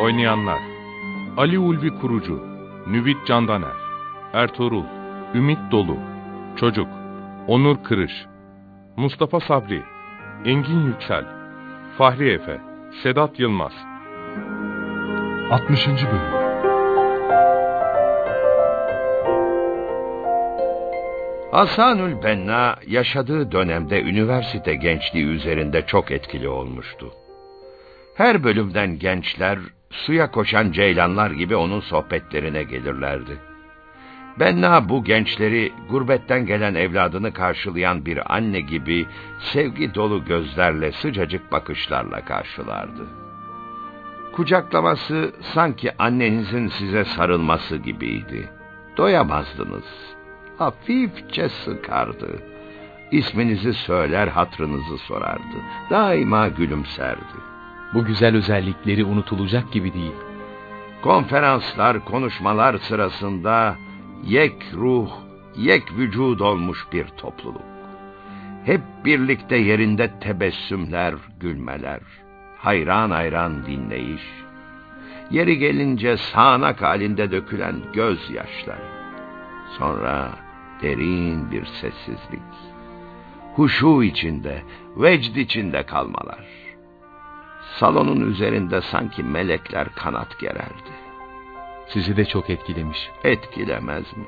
Oynayanlar Ali Ulvi Kurucu Nüvit Candaner Ertuğrul Ümit Dolu Çocuk Onur Kırış Mustafa Sabri Engin Yüksel Fahri Efe Sedat Yılmaz 60. Bölüm Hasanül Benna yaşadığı dönemde üniversite gençliği üzerinde çok etkili olmuştu. Her bölümden gençler suya koşan ceylanlar gibi onun sohbetlerine gelirlerdi. Benna bu gençleri gurbetten gelen evladını karşılayan bir anne gibi sevgi dolu gözlerle sıcacık bakışlarla karşılardı. Kucaklaması sanki annenizin size sarılması gibiydi. Doyamazdınız. Hafifçe sıkardı. İsminizi söyler hatrınızı sorardı. Daima gülümserdi. Bu güzel özellikleri unutulacak gibi değil. Konferanslar, konuşmalar sırasında yek ruh, yek vücud olmuş bir topluluk. Hep birlikte yerinde tebessümler, gülmeler, hayran hayran dinleyiş, yeri gelince sağanak halinde dökülen gözyaşları. Sonra derin bir sessizlik, huşu içinde, vecd içinde kalmalar. Salonun üzerinde sanki melekler kanat gererdi. Sizi de çok etkilemiş. Etkilemez mi?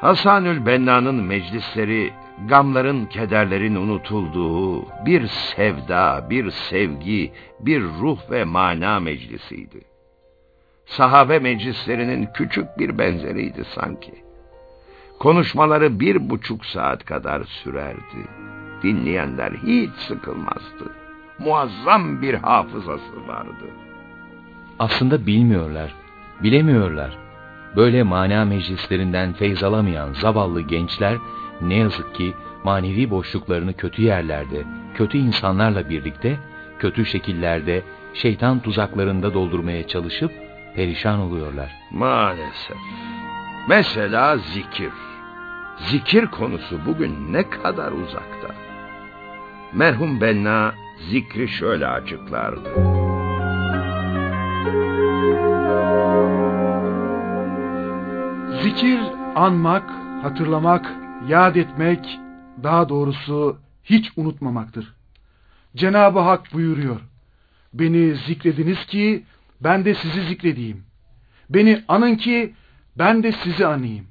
Hasanül Benna'nın meclisleri gamların, kederlerin unutulduğu bir sevda, bir sevgi, bir ruh ve mana meclisiydi. Sahabe meclislerinin küçük bir benzeriydi sanki. Konuşmaları bir buçuk saat kadar sürerdi. Dinleyenler hiç sıkılmazdı. Muazzam bir hafızası vardı. Aslında bilmiyorlar, bilemiyorlar. Böyle mana meclislerinden feyz alamayan zavallı gençler ne yazık ki manevi boşluklarını kötü yerlerde, kötü insanlarla birlikte, kötü şekillerde, şeytan tuzaklarında doldurmaya çalışıp perişan oluyorlar. Maalesef. Mesela zikir. Zikir konusu bugün ne kadar uzakta. Merhum Benna zikri şöyle açıklardı. Zikir, anmak, hatırlamak, yad etmek, daha doğrusu hiç unutmamaktır. Cenab-ı Hak buyuruyor. Beni zikrediniz ki ben de sizi zikredeyim. Beni anın ki ben de sizi anayım.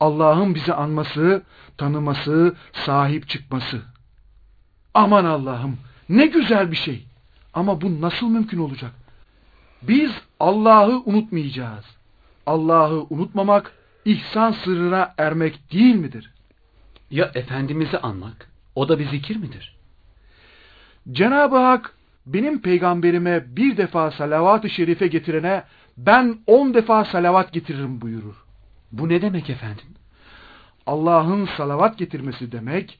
Allah'ın bizi anması, tanıması, sahip çıkması. Aman Allah'ım ne güzel bir şey. Ama bu nasıl mümkün olacak? Biz Allah'ı unutmayacağız. Allah'ı unutmamak ihsan sırrına ermek değil midir? Ya Efendimiz'i anmak? O da bir zikir midir? Cenab-ı Hak benim peygamberime bir defa salavat-ı şerife getirene ben on defa salavat getiririm buyurur. Bu ne demek efendim? Allah'ın salavat getirmesi demek,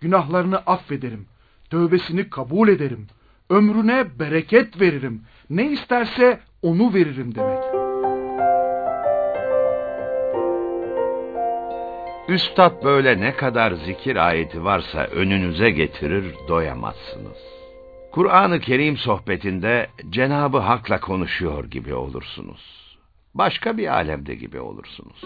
günahlarını affederim, tövbesini kabul ederim, ömrüne bereket veririm, ne isterse onu veririm demek. Üstad böyle ne kadar zikir ayeti varsa önünüze getirir doyamazsınız. Kur'an-ı Kerim sohbetinde Cenabı Hak'la konuşuyor gibi olursunuz. Başka bir alemde gibi olursunuz.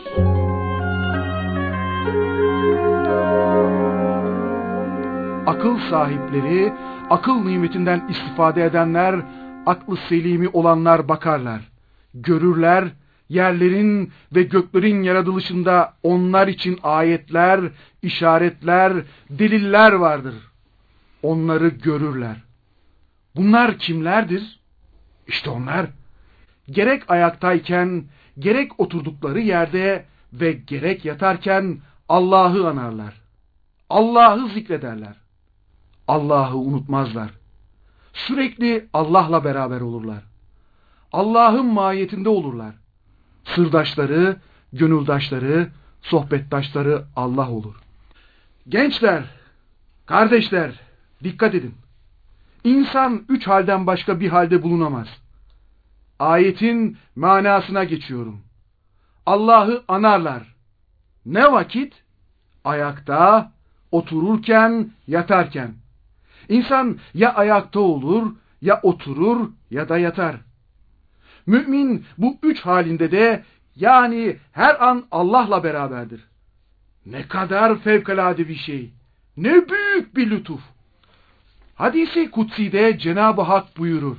Akıl sahipleri, akıl nimetinden istifade edenler, aklı selimi olanlar bakarlar. Görürler, yerlerin ve göklerin yaratılışında onlar için ayetler, işaretler, deliller vardır. Onları görürler. Bunlar kimlerdir? İşte onlar. Gerek ayaktayken, gerek oturdukları yerde ve gerek yatarken Allah'ı anarlar. Allah'ı zikrederler. Allah'ı unutmazlar. Sürekli Allah'la beraber olurlar. Allah'ın mahiyetinde olurlar. Sırdaşları, gönüldaşları, sohbettaşları Allah olur. Gençler, kardeşler, dikkat edin. İnsan üç halden başka bir halde bulunamaz. Ayetin manasına geçiyorum. Allah'ı anarlar. Ne vakit? Ayakta, otururken, yatarken. İnsan ya ayakta olur, ya oturur ya da yatar. Mümin bu üç halinde de yani her an Allah'la beraberdir. Ne kadar fevkalade bir şey. Ne büyük bir lütuf. Hadisi kutsi'de Cenab-ı Hak buyurur.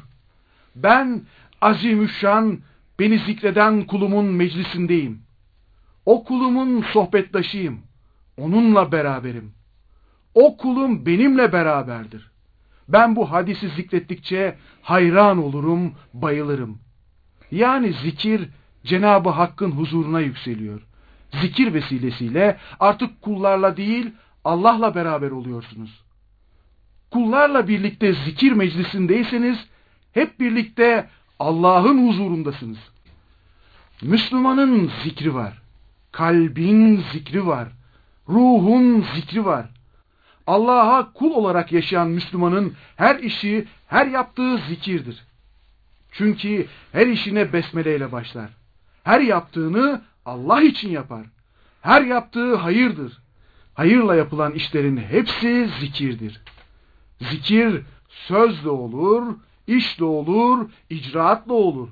Ben azimüşşan beni zikreden kulumun meclisindeyim. O kulumun sohbettaşıyım. Onunla beraberim. O kulum benimle beraberdir. Ben bu hadisi zikrettikçe hayran olurum, bayılırım. Yani zikir Cenab-ı Hakk'ın huzuruna yükseliyor. Zikir vesilesiyle artık kullarla değil Allah'la beraber oluyorsunuz. Kullarla birlikte zikir meclisindeyseniz hep birlikte Allah'ın huzurundasınız. Müslümanın zikri var. Kalbin zikri var. Ruhun zikri var. Allah'a kul olarak yaşayan Müslümanın her işi, her yaptığı zikirdir. Çünkü her işine besmeleyle başlar. Her yaptığını Allah için yapar. Her yaptığı hayırdır. Hayırla yapılan işlerin hepsi zikirdir. Zikir sözle olur, işle olur, icraatla olur.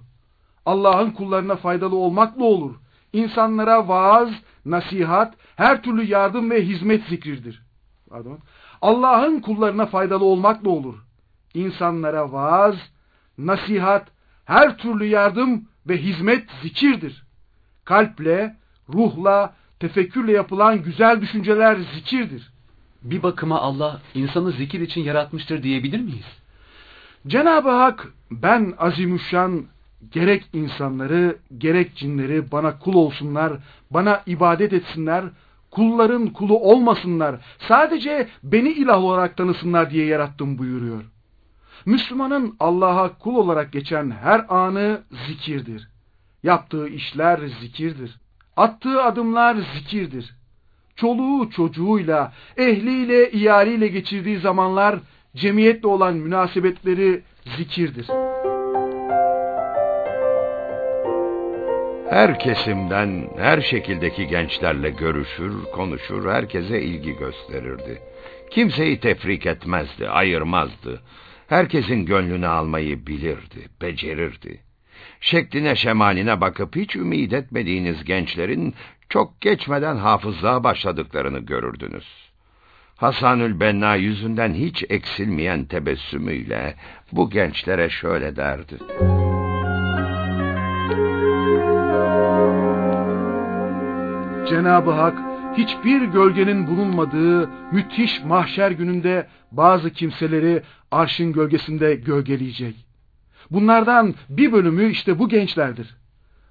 Allah'ın kullarına faydalı olmakla olur. İnsanlara vaaz, nasihat, her türlü yardım ve hizmet zikirdir. Pardon. Allah'ın kullarına faydalı olmakla olur. İnsanlara vaaz, nasihat, her türlü yardım ve hizmet zikirdir. Kalple, ruhla, tefekkürle yapılan güzel düşünceler zikirdir. Bir bakıma Allah insanı zikir için yaratmıştır diyebilir miyiz? Cenab-ı Hak ben azimüşşan gerek insanları gerek cinleri bana kul olsunlar, bana ibadet etsinler, kulların kulu olmasınlar, sadece beni ilah olarak tanısınlar diye yarattım buyuruyor. Müslümanın Allah'a kul olarak geçen her anı zikirdir. Yaptığı işler zikirdir. Attığı adımlar zikirdir. Çoluğu çocuğuyla, ehliyle, iyaliyle geçirdiği zamanlar cemiyetle olan münasebetleri zikirdir. Her kesimden, her şekildeki gençlerle görüşür, konuşur, herkese ilgi gösterirdi. Kimseyi tefrik etmezdi, ayırmazdı. Herkesin gönlünü almayı bilirdi, becerirdi. Şekline şemaline bakıp hiç ümit etmediğiniz gençlerin çok geçmeden hafızlığa başladıklarını görürdünüz. Hasanül Benna yüzünden hiç eksilmeyen tebessümüyle bu gençlere şöyle derdi. Cenab-ı Hak hiçbir gölgenin bulunmadığı müthiş mahşer gününde bazı kimseleri arşın gölgesinde gölgeleyecek. Bunlardan bir bölümü işte bu gençlerdir.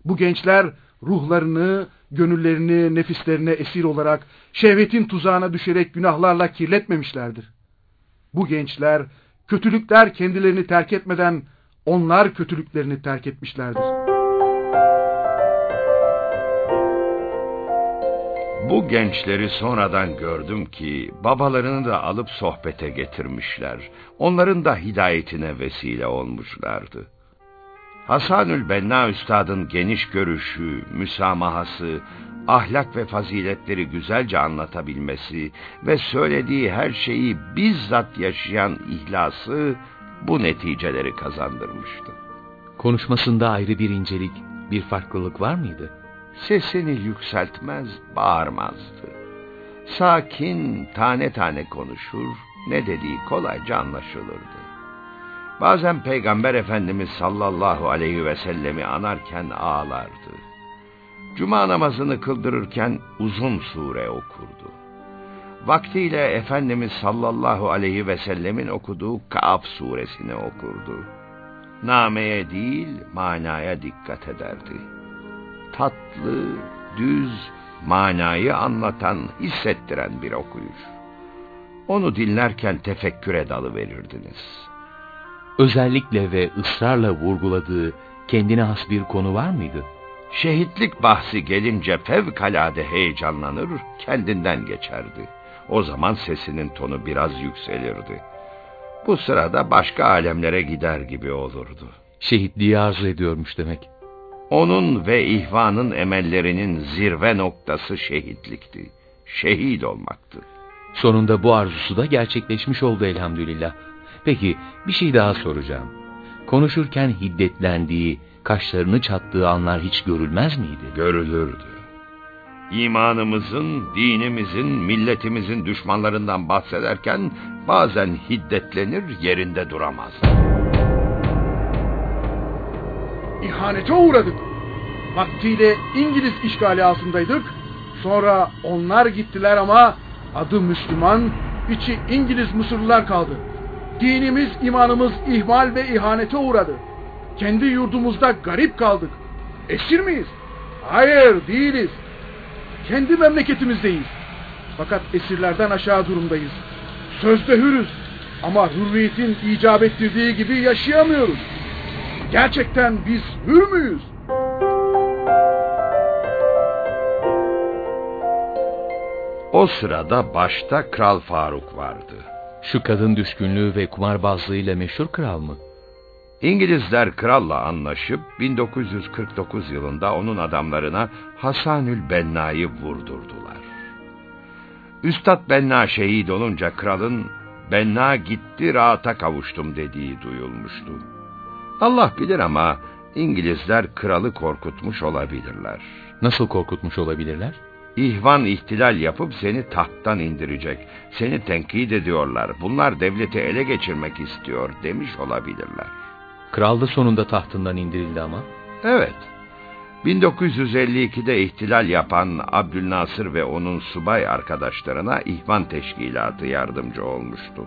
Bu gençler ruhlarını, gönüllerini, nefislerine esir olarak şehvetin tuzağına düşerek günahlarla kirletmemişlerdir. Bu gençler kötülükler kendilerini terk etmeden onlar kötülüklerini terk etmişlerdir. Bu gençleri sonradan gördüm ki babalarını da alıp sohbete getirmişler. Onların da hidayetine vesile olmuşlardı. Hasanül Benna Üstad'ın geniş görüşü, müsamahası, ahlak ve faziletleri güzelce anlatabilmesi ve söylediği her şeyi bizzat yaşayan ihlası bu neticeleri kazandırmıştı. Konuşmasında ayrı bir incelik, bir farklılık var mıydı? Sesini yükseltmez, bağırmazdı. Sakin, tane tane konuşur, ne dediği kolayca anlaşılırdı. Bazen Peygamber Efendimiz sallallahu aleyhi ve sellemi anarken ağlardı. Cuma namazını kıldırırken uzun sure okurdu. Vaktiyle Efendimiz sallallahu aleyhi ve sellemin okuduğu Kaab suresini okurdu. Nameye değil manaya dikkat ederdi tatlı, düz, manayı anlatan, hissettiren bir okuyuş. Onu dinlerken tefekküre dalıverirdiniz. Özellikle ve ısrarla vurguladığı kendine has bir konu var mıydı? Şehitlik bahsi gelince fevkalade heyecanlanır, kendinden geçerdi. O zaman sesinin tonu biraz yükselirdi. Bu sırada başka alemlere gider gibi olurdu. Şehitliği arzu ediyormuş demek. Onun ve ihvanın emellerinin zirve noktası şehitlikti. Şehit olmaktı. Sonunda bu arzusu da gerçekleşmiş oldu elhamdülillah. Peki bir şey daha soracağım. Konuşurken hiddetlendiği, kaşlarını çattığı anlar hiç görülmez miydi? Görülürdü. İmanımızın, dinimizin, milletimizin düşmanlarından bahsederken bazen hiddetlenir, yerinde duramaz. İhanete uğradık. Vaktiyle İngiliz işgali altındaydık. Sonra onlar gittiler ama adı Müslüman, içi İngiliz Mısırlılar kaldı. Dinimiz, imanımız ihmal ve ihanete uğradı. Kendi yurdumuzda garip kaldık. Esir miyiz? Hayır, değiliz. Kendi memleketimizdeyiz. Fakat esirlerden aşağı durumdayız. Sözde hürüz. Ama hürriyetin icap ettirdiği gibi yaşayamıyoruz. Gerçekten biz hür müyüz? O sırada başta Kral Faruk vardı. Şu kadın düşkünlüğü ve kumarbazlığıyla meşhur kral mı? İngilizler kralla anlaşıp 1949 yılında onun adamlarına Hasanül Benna'yı vurdurdular. Üstad Benna şehit olunca kralın Benna gitti rahata kavuştum dediği duyulmuştu. Allah bilir ama İngilizler kralı korkutmuş olabilirler. Nasıl korkutmuş olabilirler? İhvan ihtilal yapıp seni tahttan indirecek. Seni tenkit ediyorlar. Bunlar devleti ele geçirmek istiyor demiş olabilirler. Kral da sonunda tahtından indirildi ama. Evet. 1952'de ihtilal yapan Abdülnasır ve onun subay arkadaşlarına ihvan teşkilatı yardımcı olmuştu.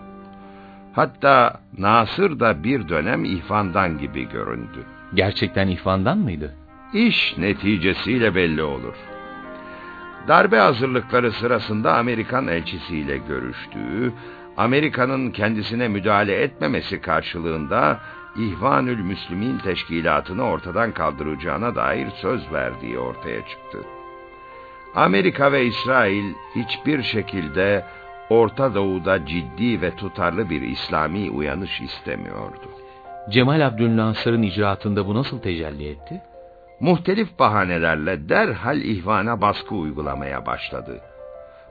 Hatta Nasır da bir dönem ihvandan gibi göründü. Gerçekten ihvandan mıydı? İş neticesiyle belli olur. Darbe hazırlıkları sırasında Amerikan elçisiyle görüştüğü, Amerika'nın kendisine müdahale etmemesi karşılığında İhvanül Müslümin teşkilatını ortadan kaldıracağına dair söz verdiği ortaya çıktı. Amerika ve İsrail hiçbir şekilde Orta Doğu'da ciddi ve tutarlı bir İslami uyanış istemiyordu. Cemal Abdülnasır'ın icraatında bu nasıl tecelli etti? Muhtelif bahanelerle derhal ihvana baskı uygulamaya başladı.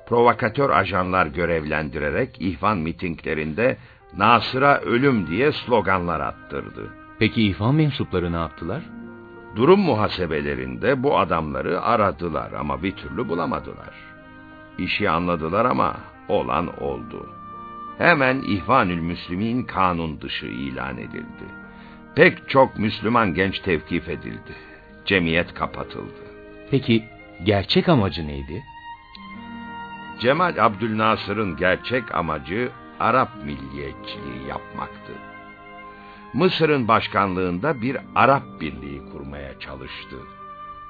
Provokatör ajanlar görevlendirerek ihvan mitinglerinde Nasır'a ölüm diye sloganlar attırdı. Peki ihvan mensupları ne yaptılar? Durum muhasebelerinde bu adamları aradılar ama bir türlü bulamadılar. İşi anladılar ama olan oldu. Hemen İhvanül Müslümin kanun dışı ilan edildi. Pek çok Müslüman genç tevkif edildi. Cemiyet kapatıldı. Peki gerçek amacı neydi? Cemal Abdülnasır'ın gerçek amacı Arap milliyetçiliği yapmaktı. Mısır'ın başkanlığında bir Arap birliği kurmaya çalıştı.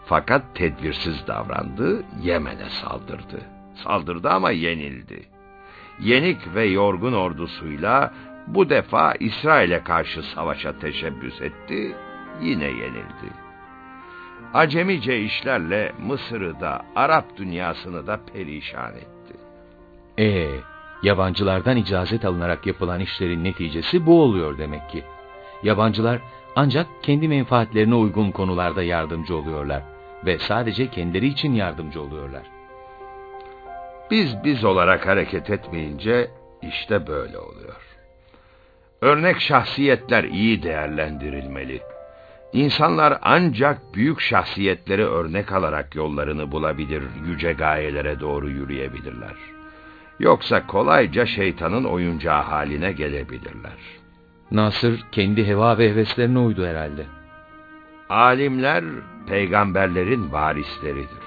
Fakat tedbirsiz davrandı, Yemen'e saldırdı. Saldırdı ama yenildi. Yenik ve yorgun ordusuyla bu defa İsrail'e karşı savaşa teşebbüs etti, yine yenildi. Acemice işlerle Mısır'ı da Arap dünyasını da perişan etti. Ee, yabancılardan icazet alınarak yapılan işlerin neticesi bu oluyor demek ki. Yabancılar ancak kendi menfaatlerine uygun konularda yardımcı oluyorlar ve sadece kendileri için yardımcı oluyorlar. Biz biz olarak hareket etmeyince işte böyle oluyor. Örnek şahsiyetler iyi değerlendirilmeli. İnsanlar ancak büyük şahsiyetleri örnek alarak yollarını bulabilir, yüce gayelere doğru yürüyebilirler. Yoksa kolayca şeytanın oyuncağı haline gelebilirler. Nasır kendi heva ve heveslerine uydu herhalde. Alimler peygamberlerin varisleridir.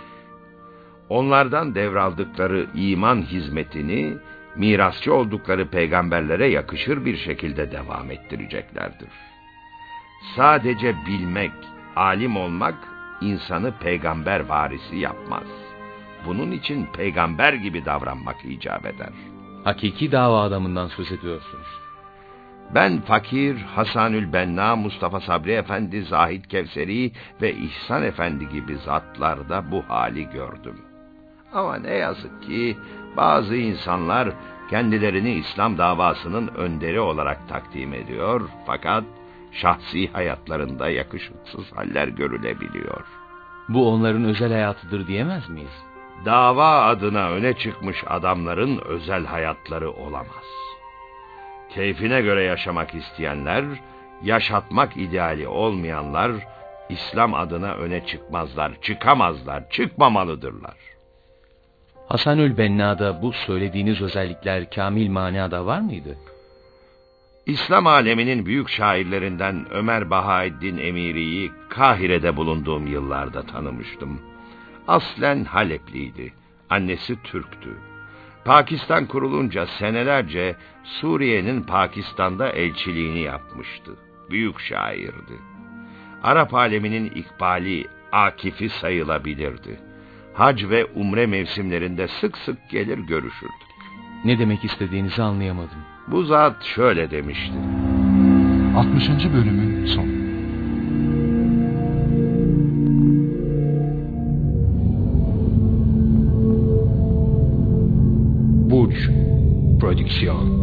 Onlardan devraldıkları iman hizmetini mirasçı oldukları peygamberlere yakışır bir şekilde devam ettireceklerdir. Sadece bilmek, alim olmak insanı peygamber varisi yapmaz. Bunun için peygamber gibi davranmak icap eder. Hakiki dava adamından söz ediyorsunuz. Ben fakir Hasanül Benna, Mustafa Sabri Efendi, Zahid Kevseri ve İhsan Efendi gibi zatlarda bu hali gördüm. Ama ne yazık ki bazı insanlar kendilerini İslam davasının önderi olarak takdim ediyor fakat şahsi hayatlarında yakışıksız haller görülebiliyor. Bu onların özel hayatıdır diyemez miyiz? Dava adına öne çıkmış adamların özel hayatları olamaz. Keyfine göre yaşamak isteyenler, yaşatmak ideali olmayanlar, İslam adına öne çıkmazlar, çıkamazlar, çıkmamalıdırlar. Hasanül Benna'da bu söylediğiniz özellikler kamil manada var mıydı? İslam aleminin büyük şairlerinden Ömer Bahaeddin Emiri'yi Kahire'de bulunduğum yıllarda tanımıştım. Aslen Halepliydi. Annesi Türktü. Pakistan kurulunca senelerce Suriye'nin Pakistan'da elçiliğini yapmıştı. Büyük şairdi. Arap aleminin ikbali, akifi sayılabilirdi. Hac ve umre mevsimlerinde sık sık gelir görüşürdük. Ne demek istediğinizi anlayamadım. Bu zat şöyle demişti. 60. bölümün sonu. Burç Prodüksiyon